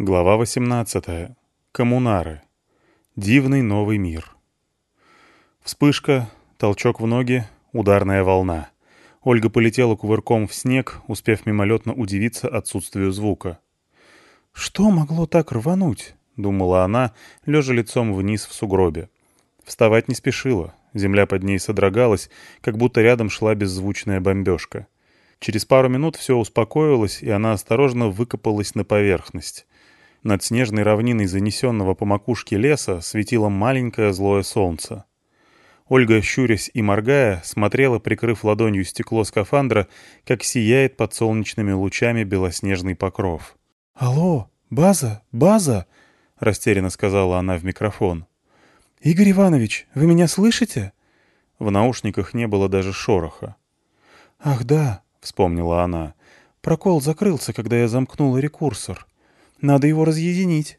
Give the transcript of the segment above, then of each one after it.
Глава 18. Коммунары. Дивный новый мир. Вспышка, толчок в ноги, ударная волна. Ольга полетела кувырком в снег, успев мимолетно удивиться отсутствию звука. «Что могло так рвануть?» — думала она, лежа лицом вниз в сугробе. Вставать не спешила, земля под ней содрогалась, как будто рядом шла беззвучная бомбежка. Через пару минут все успокоилось, и она осторожно выкопалась на поверхность. Над снежной равниной занесенного по макушке леса светило маленькое злое солнце. Ольга, щурясь и моргая, смотрела, прикрыв ладонью стекло скафандра, как сияет под солнечными лучами белоснежный покров. «Алло, база, база!» — растерянно сказала она в микрофон. «Игорь Иванович, вы меня слышите?» В наушниках не было даже шороха. «Ах да», — вспомнила она, — «прокол закрылся, когда я замкнула рекурсор. Надо его разъединить.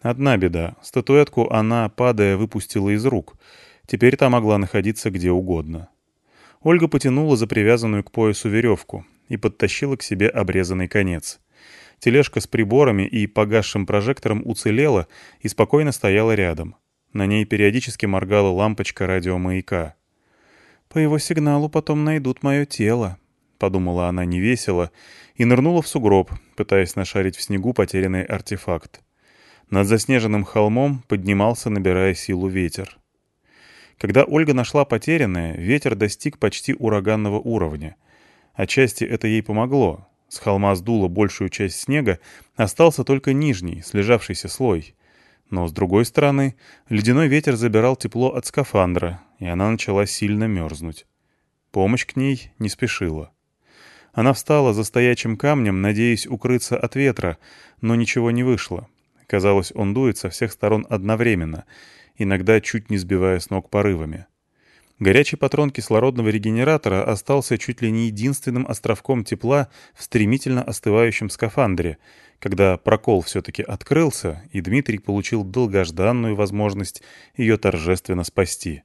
Одна беда. Статуэтку она, падая, выпустила из рук. Теперь та могла находиться где угодно. Ольга потянула за привязанную к поясу веревку и подтащила к себе обрезанный конец. Тележка с приборами и погасшим прожектором уцелела и спокойно стояла рядом. На ней периодически моргала лампочка радиомаяка. «По его сигналу потом найдут мое тело», — подумала она невесело, и нырнула в сугроб, пытаясь нашарить в снегу потерянный артефакт. Над заснеженным холмом поднимался, набирая силу ветер. Когда Ольга нашла потерянное, ветер достиг почти ураганного уровня. Отчасти это ей помогло. С холма сдуло большую часть снега, остался только нижний, слежавшийся слой. Но, с другой стороны, ледяной ветер забирал тепло от скафандра, и она начала сильно мерзнуть. Помощь к ней не спешила. Она встала за стоячим камнем, надеясь укрыться от ветра, но ничего не вышло. Казалось, он дует со всех сторон одновременно, иногда чуть не сбивая с ног порывами. Горячий патрон кислородного регенератора остался чуть ли не единственным островком тепла в стремительно остывающем скафандре, когда прокол все-таки открылся, и Дмитрий получил долгожданную возможность ее торжественно спасти.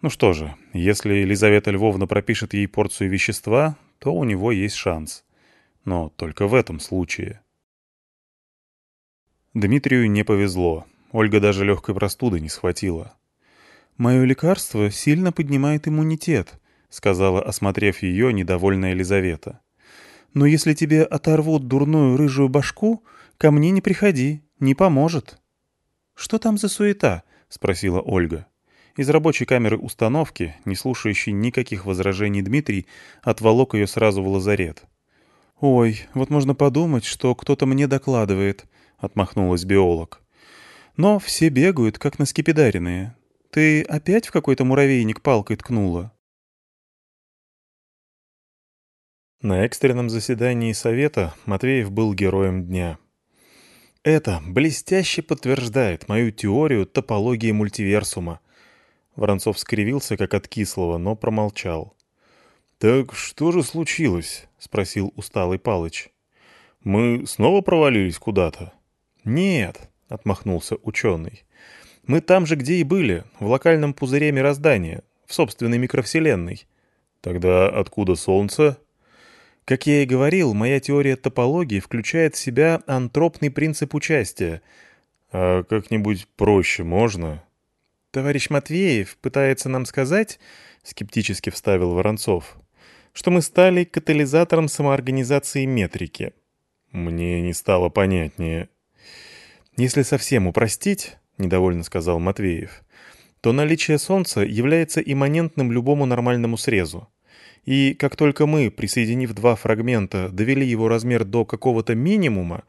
Ну что же, если Елизавета Львовна пропишет ей порцию вещества, то у него есть шанс. Но только в этом случае. Дмитрию не повезло. Ольга даже легкой простуды не схватила. «Мое лекарство сильно поднимает иммунитет», — сказала, осмотрев ее, недовольная Елизавета. «Но если тебе оторвут дурную рыжую башку, ко мне не приходи, не поможет». «Что там за суета?» — спросила Ольга. Из рабочей камеры установки, не слушающий никаких возражений Дмитрий, отволок ее сразу в лазарет. «Ой, вот можно подумать, что кто-то мне докладывает», — отмахнулась биолог. «Но все бегают, как на скипидаренные. Ты опять в какой-то муравейник палкой ткнула?» На экстренном заседании Совета Матвеев был героем дня. Это блестяще подтверждает мою теорию топологии мультиверсума, Воронцов скривился, как от кислого, но промолчал. «Так что же случилось?» — спросил усталый Палыч. «Мы снова провалились куда-то?» «Нет», — отмахнулся ученый. «Мы там же, где и были, в локальном пузыре мироздания, в собственной микровселенной». «Тогда откуда Солнце?» Как я и говорил, моя теория топологии включает в себя антропный принцип участия. А как-нибудь проще можно? «Товарищ Матвеев пытается нам сказать, — скептически вставил Воронцов, — что мы стали катализатором самоорганизации метрики». Мне не стало понятнее. «Если совсем упростить, — недовольно сказал Матвеев, — то наличие Солнца является имманентным любому нормальному срезу. И как только мы, присоединив два фрагмента, довели его размер до какого-то минимума,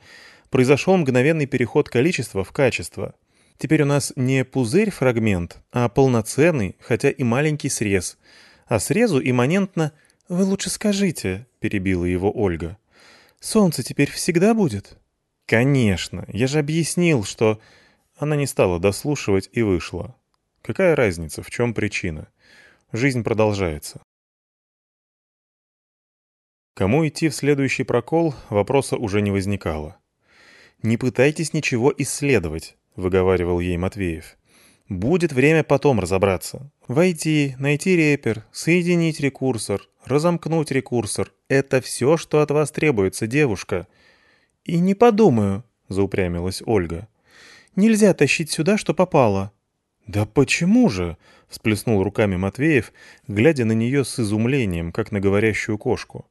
произошел мгновенный переход количества в качество — Теперь у нас не пузырь-фрагмент, а полноценный, хотя и маленький срез. А срезу имманентно... «Вы лучше скажите», — перебила его Ольга. «Солнце теперь всегда будет?» «Конечно. Я же объяснил, что...» Она не стала дослушивать и вышла. Какая разница, в чем причина? Жизнь продолжается. Кому идти в следующий прокол, вопроса уже не возникало. Не пытайтесь ничего исследовать. — выговаривал ей Матвеев. «Будет время потом разобраться. Войти, найти репер, соединить рекурсор, разомкнуть рекурсор — это все, что от вас требуется, девушка». «И не подумаю», — заупрямилась Ольга. «Нельзя тащить сюда, что попало». «Да почему же?» — всплеснул руками Матвеев, глядя на нее с изумлением, как на говорящую кошку.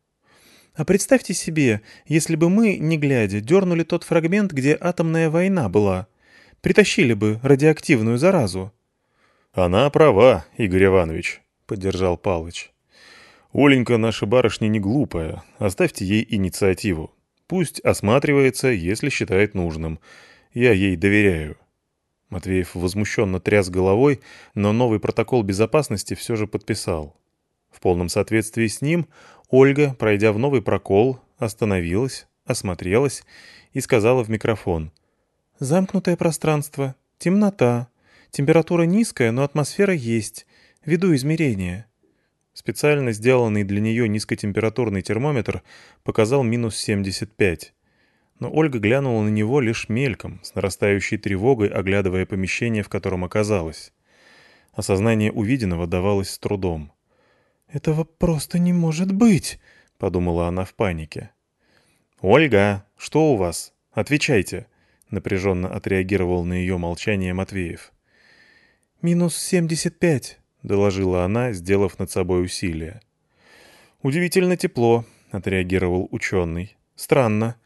«А представьте себе, если бы мы, не глядя, дернули тот фрагмент, где атомная война была. Притащили бы радиоактивную заразу». «Она права, Игорь Иванович», — поддержал Палыч. «Оленька наша барышня не глупая. Оставьте ей инициативу. Пусть осматривается, если считает нужным. Я ей доверяю». Матвеев возмущенно тряс головой, но новый протокол безопасности все же подписал. В полном соответствии с ним Ольга, пройдя в новый прокол, остановилась, осмотрелась и сказала в микрофон. «Замкнутое пространство, темнота, температура низкая, но атмосфера есть. Веду измерения». Специально сделанный для нее низкотемпературный термометр показал минус 75. Но Ольга глянула на него лишь мельком, с нарастающей тревогой, оглядывая помещение, в котором оказалась. Осознание увиденного давалось с трудом. «Этого просто не может быть!» — подумала она в панике. «Ольга, что у вас? Отвечайте!» — напряженно отреагировал на ее молчание Матвеев. «Минус семьдесят пять», — доложила она, сделав над собой усилие. «Удивительно тепло», — отреагировал ученый. «Странно.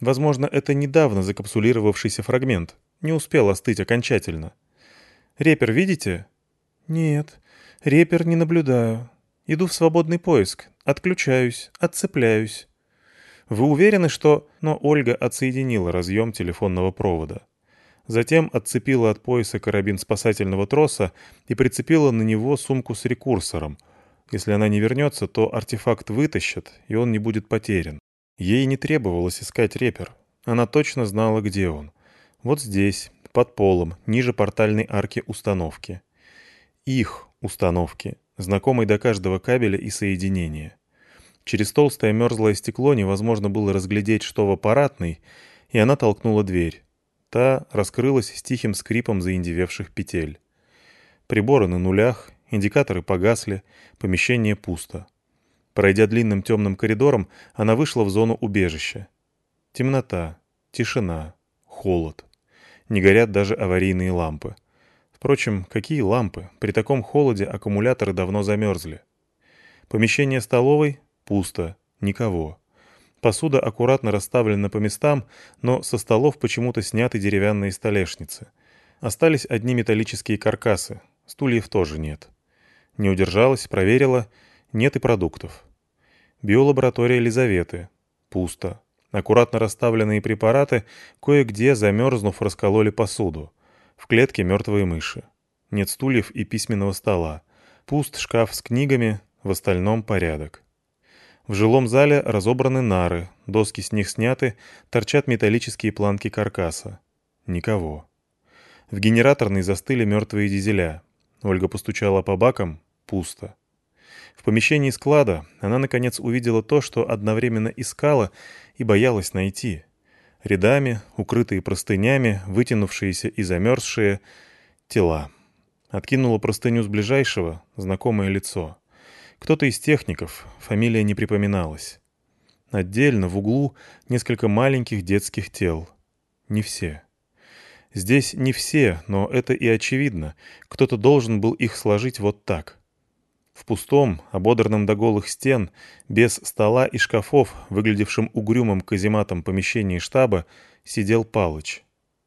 Возможно, это недавно закапсулировавшийся фрагмент. Не успел остыть окончательно. Репер видите?» «Нет, репер не наблюдаю. Иду в свободный поиск. Отключаюсь, отцепляюсь». «Вы уверены, что...» Но Ольга отсоединила разъем телефонного провода. Затем отцепила от пояса карабин спасательного троса и прицепила на него сумку с рекурсором. Если она не вернется, то артефакт вытащат, и он не будет потерян. Ей не требовалось искать репер. Она точно знала, где он. Вот здесь, под полом, ниже портальной арки установки. Их установки, знакомой до каждого кабеля и соединения. Через толстое мерзлое стекло невозможно было разглядеть, что в аппаратной, и она толкнула дверь. Та раскрылась с тихим скрипом заиндевевших петель. Приборы на нулях, индикаторы погасли, помещение пусто. Пройдя длинным темным коридором, она вышла в зону убежища. Темнота, тишина, холод. Не горят даже аварийные лампы. Впрочем, какие лампы? При таком холоде аккумуляторы давно замерзли. Помещение столовой пусто, никого. Посуда аккуратно расставлена по местам, но со столов почему-то сняты деревянные столешницы. Остались одни металлические каркасы, стульев тоже нет. Не удержалась, проверила, нет и продуктов. Биолаборатория Елизаветы. Пусто. Аккуратно расставленные препараты кое-где, замерзнув, раскололи посуду. В клетке мертвые мыши. Нет стульев и письменного стола. Пуст шкаф с книгами, в остальном порядок. В жилом зале разобраны нары, доски с них сняты, торчат металлические планки каркаса. Никого. В генераторной застыли мертвые дизеля. Ольга постучала по бакам — пусто. В помещении склада она, наконец, увидела то, что одновременно искала и боялась найти. Рядами, укрытые простынями, вытянувшиеся и замерзшие — тела. Откинула простыню с ближайшего, знакомое лицо — кто-то из техников, фамилия не припоминалась. Отдельно, в углу, несколько маленьких детских тел. Не все. Здесь не все, но это и очевидно. Кто-то должен был их сложить вот так. В пустом, ободранном до голых стен, без стола и шкафов, выглядевшем угрюмым казематом помещении штаба, сидел Палыч.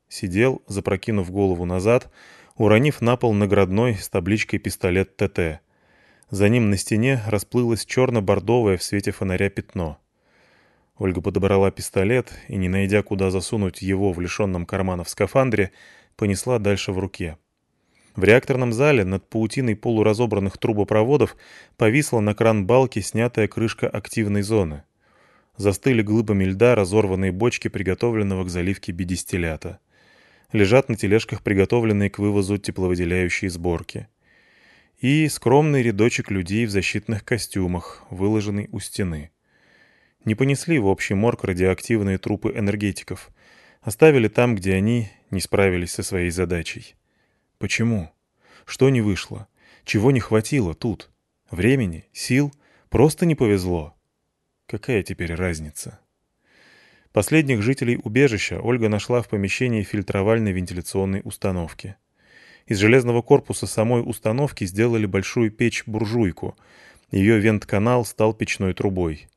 Сидел, запрокинув голову назад, уронив на пол наградной с табличкой «Пистолет ТТ». За ним на стене расплылось черно-бордовое в свете фонаря пятно. Ольга подобрала пистолет и, не найдя, куда засунуть его в лишенном карманов скафандре, понесла дальше в руке. В реакторном зале над паутиной полуразобранных трубопроводов повисла на кран балки снятая крышка активной зоны. Застыли глыбами льда разорванные бочки приготовленного к заливке бидистиллята. Лежат на тележках приготовленные к вывозу тепловыделяющие сборки и скромный рядочек людей в защитных костюмах, выложенный у стены. Не понесли в общий морг радиоактивные трупы энергетиков. Оставили там, где они не справились со своей задачей. Почему? Что не вышло? Чего не хватило тут? Времени? Сил? Просто не повезло? Какая теперь разница? Последних жителей убежища Ольга нашла в помещении фильтровальной вентиляционной установки. Из железного корпуса самой установки сделали большую печь-буржуйку. Ее вент-канал стал печной трубой.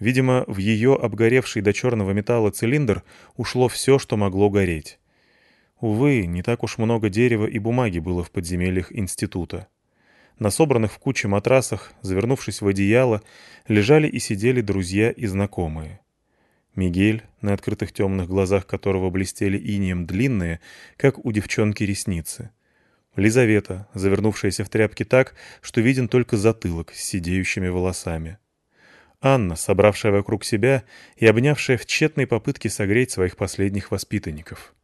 Видимо, в ее обгоревший до черного металла цилиндр ушло все, что могло гореть. Увы, не так уж много дерева и бумаги было в подземельях института. На собранных в куче матрасах, завернувшись в одеяло, лежали и сидели друзья и знакомые. Мигель, на открытых темных глазах которого блестели инием длинные, как у девчонки ресницы. Лизавета, завернувшаяся в тряпки так, что виден только затылок с сидеющими волосами. Анна, собравшая вокруг себя и обнявшая в тщетной попытке согреть своих последних воспитанников.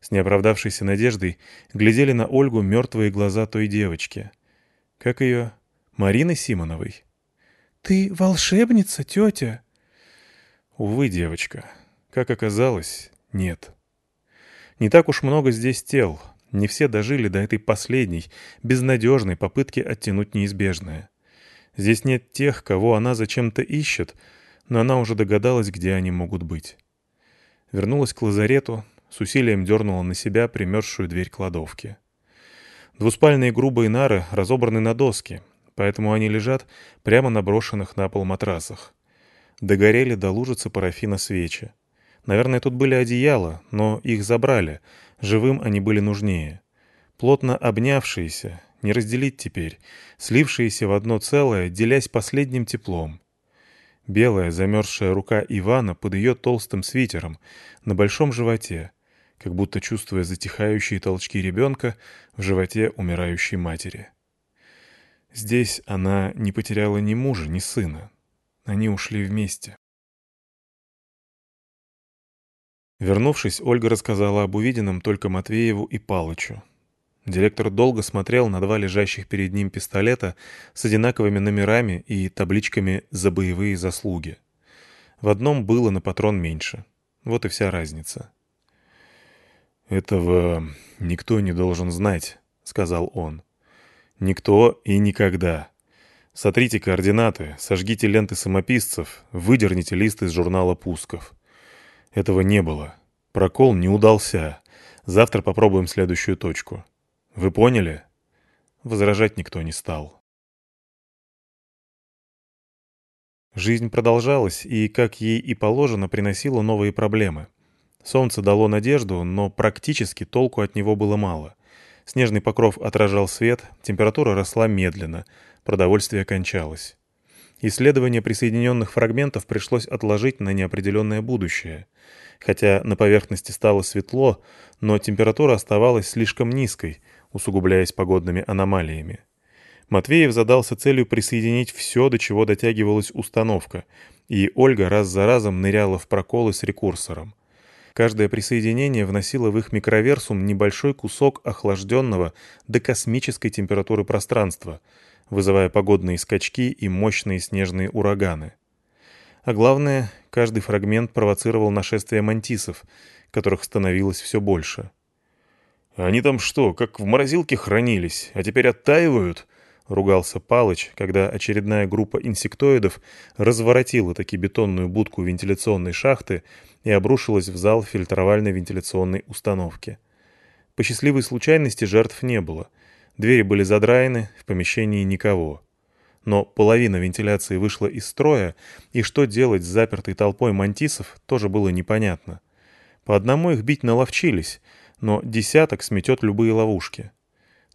С неоправдавшейся надеждой глядели на Ольгу мертвые глаза той девочки. Как ее? Марины Симоновой. «Ты волшебница, тетя?» Увы, девочка. Как оказалось, нет. Не так уж много здесь тел. Не все дожили до этой последней, безнадежной попытки оттянуть неизбежное. Здесь нет тех, кого она зачем-то ищет, но она уже догадалась, где они могут быть. Вернулась к лазарету, с усилием дернула на себя примерзшую дверь кладовки. Двуспальные грубые нары разобраны на доски, поэтому они лежат прямо на брошенных на пол матрасах. Догорели до лужицы парафина свечи. Наверное, тут были одеяла, но их забрали, живым они были нужнее. Плотно обнявшиеся, не разделить теперь, слившиеся в одно целое, делясь последним теплом. Белая замерзшая рука Ивана под ее толстым свитером, на большом животе, как будто чувствуя затихающие толчки ребенка в животе умирающей матери. Здесь она не потеряла ни мужа, ни сына. Они ушли вместе. Вернувшись, Ольга рассказала об увиденном только Матвееву и Палычу. Директор долго смотрел на два лежащих перед ним пистолета с одинаковыми номерами и табличками «За боевые заслуги». В одном было на патрон меньше. Вот и вся разница. «Этого никто не должен знать», — сказал он. «Никто и никогда. Сотрите координаты, сожгите ленты самописцев, выдерните лист из журнала пусков. Этого не было. Прокол не удался. Завтра попробуем следующую точку. Вы поняли?» Возражать никто не стал. Жизнь продолжалась и, как ей и положено, приносила новые проблемы. Солнце дало надежду, но практически толку от него было мало. Снежный покров отражал свет, температура росла медленно, продовольствие кончалось. Исследование присоединенных фрагментов пришлось отложить на неопределенное будущее. Хотя на поверхности стало светло, но температура оставалась слишком низкой, усугубляясь погодными аномалиями. Матвеев задался целью присоединить все, до чего дотягивалась установка, и Ольга раз за разом ныряла в проколы с рекурсором. Каждое присоединение вносило в их микроверсум небольшой кусок охлажденного до космической температуры пространства, вызывая погодные скачки и мощные снежные ураганы. А главное, каждый фрагмент провоцировал нашествие мантисов, которых становилось все больше. «Они там что, как в морозилке хранились, а теперь оттаивают?» — ругался Палыч, когда очередная группа инсектоидов разворотила таки бетонную будку вентиляционной шахты и обрушилась в зал фильтровальной вентиляционной установки. По счастливой случайности жертв не было. Двери были задраены, в помещении никого. Но половина вентиляции вышла из строя, и что делать с запертой толпой мантисов, тоже было непонятно. По одному их бить наловчились, но десяток сметет любые ловушки.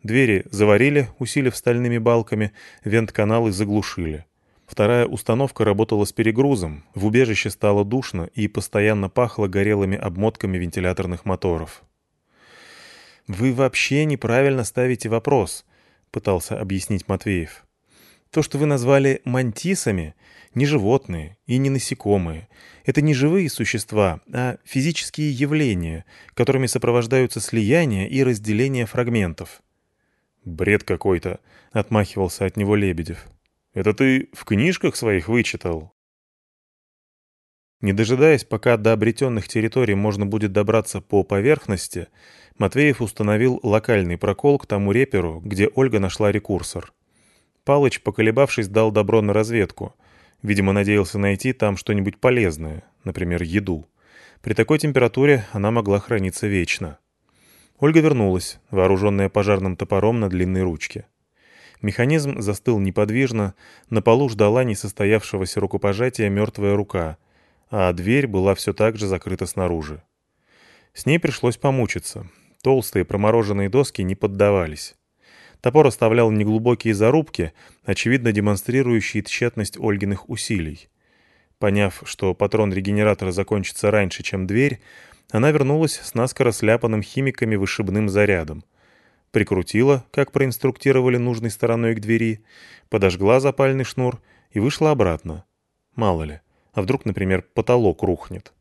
Двери заварили, усилив стальными балками, вент-каналы заглушили. Вторая установка работала с перегрузом, в убежище стало душно и постоянно пахло горелыми обмотками вентиляторных моторов. «Вы вообще неправильно ставите вопрос», — пытался объяснить Матвеев. «То, что вы назвали мантисами, не животные и не насекомые. Это не живые существа, а физические явления, которыми сопровождаются слияние и разделение фрагментов. «Бред какой-то», — отмахивался от него Лебедев. «Это ты в книжках своих вычитал?» Не дожидаясь, пока до обретенных территорий можно будет добраться по поверхности, Матвеев установил локальный прокол к тому реперу, где Ольга нашла рекурсор. Палыч, поколебавшись, дал добро на разведку — Видимо, надеялся найти там что-нибудь полезное, например, еду. При такой температуре она могла храниться вечно. Ольга вернулась, вооруженная пожарным топором на длинной ручке. Механизм застыл неподвижно, на полу ждала несостоявшегося рукопожатия мертвая рука, а дверь была все так же закрыта снаружи. С ней пришлось помучиться. Толстые промороженные доски не поддавались. Топор оставлял неглубокие зарубки, очевидно демонстрирующие тщетность Ольгиных усилий. Поняв, что патрон регенератора закончится раньше, чем дверь, она вернулась с наскоро сляпанным химиками вышибным зарядом. Прикрутила, как проинструктировали нужной стороной к двери, подожгла запальный шнур и вышла обратно. Мало ли, а вдруг, например, потолок рухнет.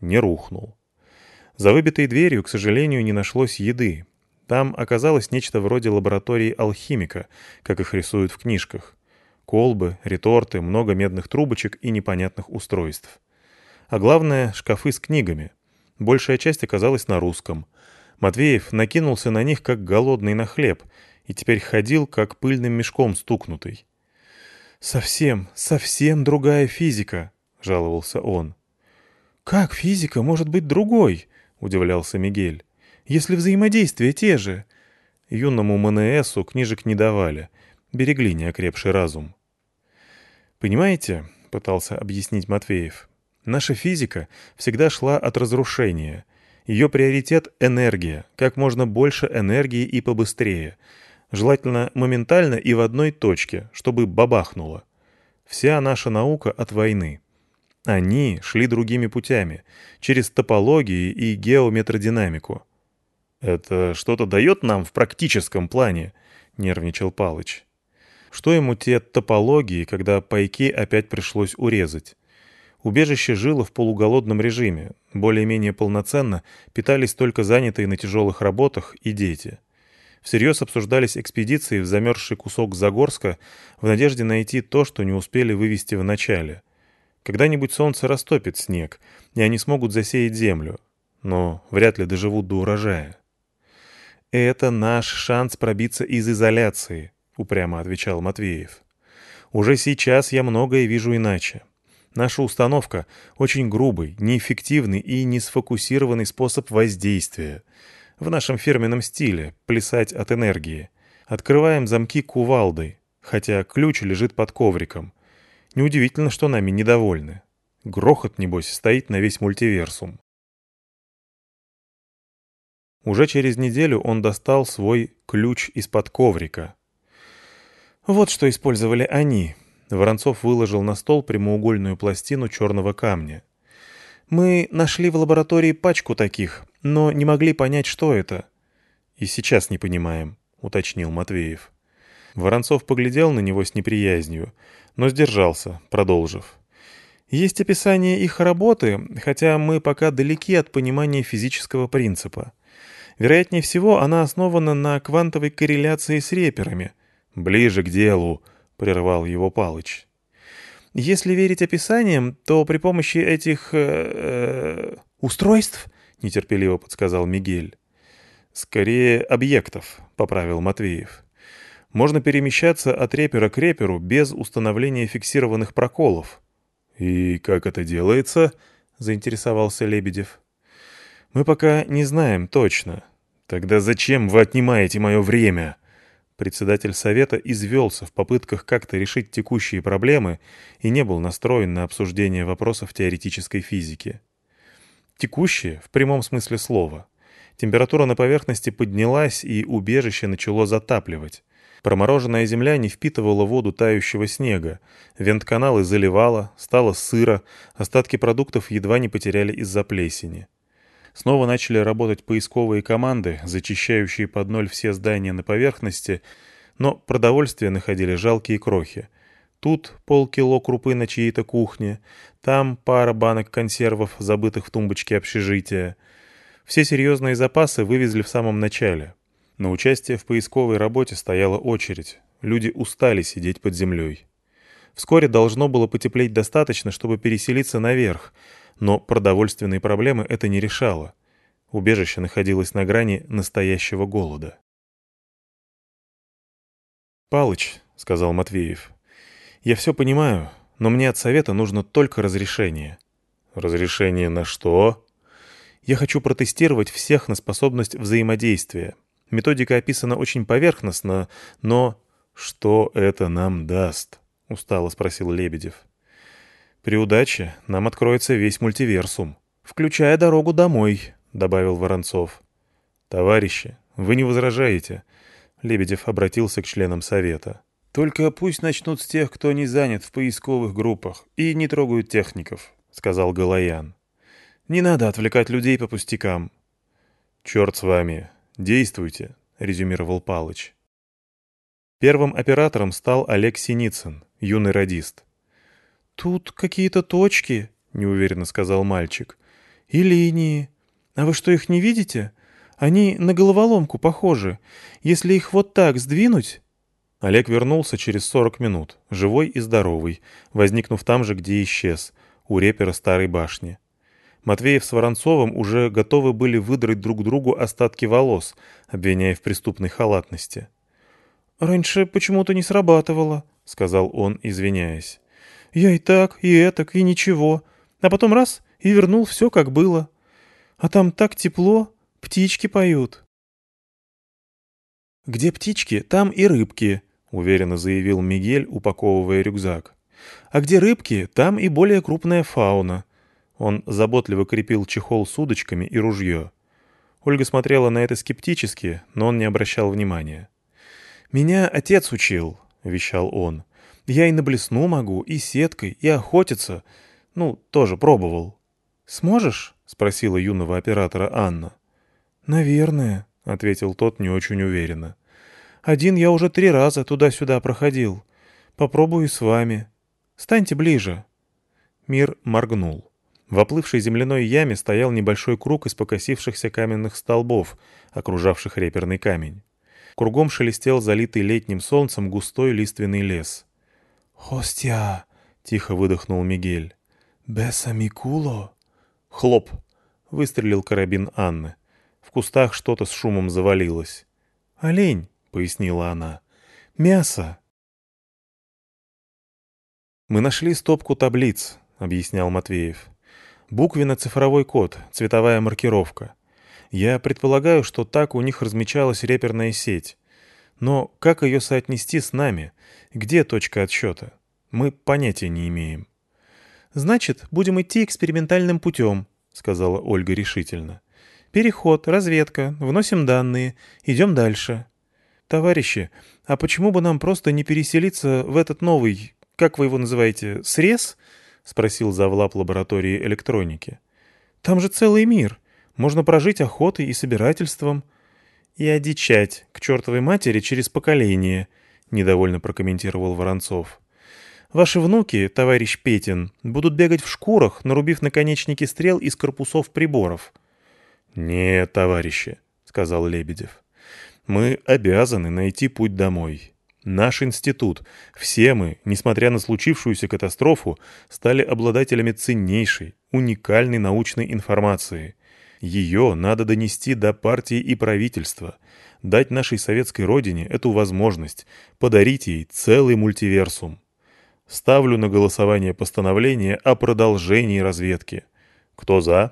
Не рухнул. За выбитой дверью, к сожалению, не нашлось еды. Там оказалось нечто вроде лаборатории алхимика, как их рисуют в книжках. Колбы, реторты, много медных трубочек и непонятных устройств. А главное — шкафы с книгами — Большая часть оказалась на русском. Матвеев накинулся на них, как голодный на хлеб, и теперь ходил, как пыльным мешком стукнутый. «Совсем, совсем другая физика», — жаловался он. «Как физика может быть другой?» — удивлялся Мигель. «Если взаимодействия те же». Юному МНСу книжек не давали, берегли неокрепший разум. «Понимаете», — пытался объяснить Матвеев, Наша физика всегда шла от разрушения. Ее приоритет — энергия, как можно больше энергии и побыстрее. Желательно моментально и в одной точке, чтобы бабахнуло. Вся наша наука от войны. Они шли другими путями, через топологии и геометродинамику. «Это что-то дает нам в практическом плане?» — нервничал Палыч. Что ему те топологии, когда пайки опять пришлось урезать? Убежище жило в полуголодном режиме, более-менее полноценно питались только занятые на тяжелых работах и дети. Всерьез обсуждались экспедиции в замерзший кусок Загорска в надежде найти то, что не успели вывести в начале. Когда-нибудь солнце растопит снег, и они смогут засеять землю, но вряд ли доживут до урожая. «Это наш шанс пробиться из изоляции», — упрямо отвечал Матвеев. «Уже сейчас я многое вижу иначе. Наша установка — очень грубый, неэффективный и несфокусированный способ воздействия. В нашем фирменном стиле — плясать от энергии. Открываем замки кувалдой, хотя ключ лежит под ковриком. Неудивительно, что нами недовольны. Грохот, небось, стоит на весь мультиверсум. Уже через неделю он достал свой ключ из-под коврика. Вот что использовали они, Воронцов выложил на стол прямоугольную пластину черного камня. «Мы нашли в лаборатории пачку таких, но не могли понять, что это». «И сейчас не понимаем», — уточнил Матвеев. Воронцов поглядел на него с неприязнью, но сдержался, продолжив. «Есть описание их работы, хотя мы пока далеки от понимания физического принципа. Вероятнее всего, она основана на квантовой корреляции с реперами». «Ближе к делу», прервал его Палыч. «Если верить описаниям, то при помощи этих... Э, э, устройств?» — нетерпеливо подсказал Мигель. «Скорее, объектов», — поправил Матвеев. «Можно перемещаться от репера к реперу без установления фиксированных проколов». «И как это делается?» — заинтересовался Лебедев. «Мы пока не знаем точно». «Тогда зачем вы отнимаете мое время?» Председатель совета извелся в попытках как-то решить текущие проблемы и не был настроен на обсуждение вопросов теоретической физики. Текущие в прямом смысле слова. Температура на поверхности поднялась, и убежище начало затапливать. Промороженная земля не впитывала воду тающего снега, вентканалы заливала, стало сыро, остатки продуктов едва не потеряли из-за плесени. Снова начали работать поисковые команды, зачищающие под ноль все здания на поверхности, но продовольствие находили жалкие крохи. Тут полкило крупы на чьей-то кухне, там пара банок консервов, забытых в тумбочке общежития. Все серьезные запасы вывезли в самом начале. На участие в поисковой работе стояла очередь. Люди устали сидеть под землей. Вскоре должно было потеплеть достаточно, чтобы переселиться наверх, но продовольственные проблемы это не решало. Убежище находилось на грани настоящего голода. «Палыч», — сказал Матвеев, — «я все понимаю, но мне от совета нужно только разрешение». «Разрешение на что?» «Я хочу протестировать всех на способность взаимодействия. Методика описана очень поверхностно, но...» «Что это нам даст?» — устало спросил Лебедев. «При удаче нам откроется весь мультиверсум, включая дорогу домой», — добавил Воронцов. «Товарищи, вы не возражаете?» Лебедев обратился к членам совета. «Только пусть начнут с тех, кто не занят в поисковых группах, и не трогают техников», — сказал Галаян. «Не надо отвлекать людей по пустякам». «Черт с вами. Действуйте», — резюмировал Палыч. Первым оператором стал Олег Синицын, юный радист. «Тут какие-то точки», — неуверенно сказал мальчик. «И линии. А вы что, их не видите? Они на головоломку похожи. Если их вот так сдвинуть...» Олег вернулся через 40 минут, живой и здоровый, возникнув там же, где исчез, у репера старой башни. Матвеев с Воронцовым уже готовы были выдрать друг другу остатки волос, обвиняя в преступной халатности. «Раньше почему-то не срабатывало», — сказал он, извиняясь. «Я и так, и этак, и ничего. А потом раз — и вернул все, как было. А там так тепло, птички поют». «Где птички, там и рыбки», — уверенно заявил Мигель, упаковывая рюкзак. «А где рыбки, там и более крупная фауна». Он заботливо крепил чехол с удочками и ружье. Ольга смотрела на это скептически, но он не обращал внимания. «Меня отец учил», — вещал он. «Я и на блесну могу, и сеткой, и охотиться. Ну, тоже пробовал». «Сможешь?» — спросила юного оператора Анна. «Наверное», — ответил тот не очень уверенно. «Один я уже три раза туда-сюда проходил. Попробую с вами. Станьте ближе». Мир моргнул. В оплывшей земляной яме стоял небольшой круг из покосившихся каменных столбов, окружавших реперный камень. Кругом шелестел залитый летним солнцем густой лиственный лес. «Хостя!» — тихо выдохнул Мигель. «Бесамикуло?» «Хлоп!» — выстрелил карабин Анны. В кустах что-то с шумом завалилось. «Олень!» — пояснила она. «Мясо!» «Мы нашли стопку таблиц», — объяснял Матвеев. «Буквенно-цифровой код, цветовая маркировка. Я предполагаю, что так у них размечалась реперная сеть. Но как ее соотнести с нами? Где точка отсчета? Мы понятия не имеем». «Значит, будем идти экспериментальным путем», — сказала Ольга решительно. Переход, разведка, вносим данные, идем дальше. Товарищи, а почему бы нам просто не переселиться в этот новый, как вы его называете, срез? Спросил завлап лаборатории электроники. Там же целый мир. Можно прожить охотой и собирательством. И одичать к чертовой матери через поколение, недовольно прокомментировал Воронцов. Ваши внуки, товарищ Петин, будут бегать в шкурах, нарубив наконечники стрел из корпусов приборов. «Нет, товарищи», — сказал Лебедев. «Мы обязаны найти путь домой. Наш институт, все мы, несмотря на случившуюся катастрофу, стали обладателями ценнейшей, уникальной научной информации. Ее надо донести до партии и правительства, дать нашей советской родине эту возможность, подарить ей целый мультиверсум. Ставлю на голосование постановление о продолжении разведки. Кто за?